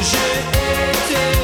j'ai été